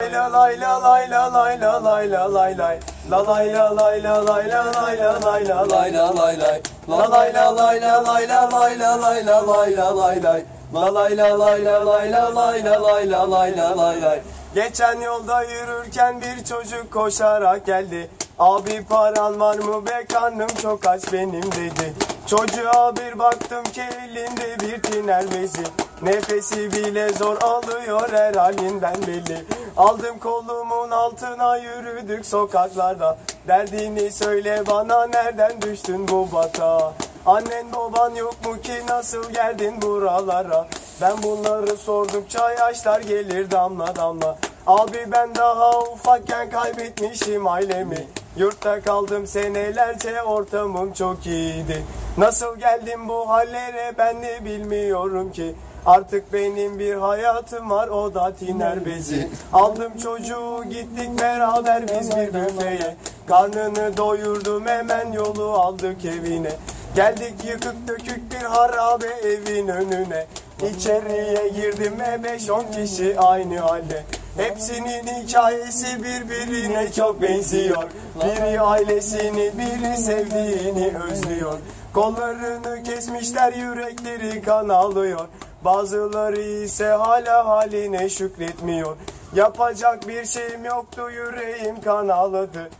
La lay la lay la lay la lay la lay lay La lay la lay la lay la lay la lay la lay la lay lay La lay la lay la lay la lay la lay la lay la lay lay La lay la lay la lay la lay la lay la lay la lay lay Geçen yolda yürürken bir çocuk koşarak geldi Abi paran var mı be karnım? Çok aç benim dedi. Çocuğa bir baktım ki elinde bir tiner bezi. Nefesi bile zor alıyor her halinden belli. Aldım kolumun altına yürüdük sokaklarda. Derdini söyle bana nereden düştün bu batağa Annen baban yok mu ki nasıl geldin buralara? Ben bunları sordukça yaşlar gelir damla damla Abi ben daha ufakken kaybetmişim ailemi. Yurtta kaldım senelerce ortamım çok iyiydi. Nasıl geldim bu hallere ben de bilmiyorum ki. Artık benim bir hayatım var o da tiner bezi. Aldım çocuğu gittik beraber biz bir büfeye. Karnını doyurdum hemen yolu aldık evine. Geldik yıkık dökük bir harabe evin önüne. İçeriye girdim ve beş on kişi aynı halde Hepsinin hikayesi birbirine çok benziyor. Biri ailesini biri sevdiğini özlüyor. Kollarını kesmişler yürekleri kan alıyor. Bazıları ise hala haline şükretmiyor. Yapacak bir şeyim yoktu yüreğim kan ağladı.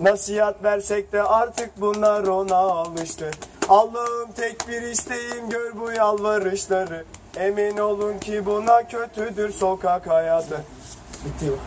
Nasihat versek de artık bunlar ona alıştı. Allah'ım tek bir isteğim gör bu yalvarışları. Emin olun ki buna kötüdür sokak hayatı Meteu.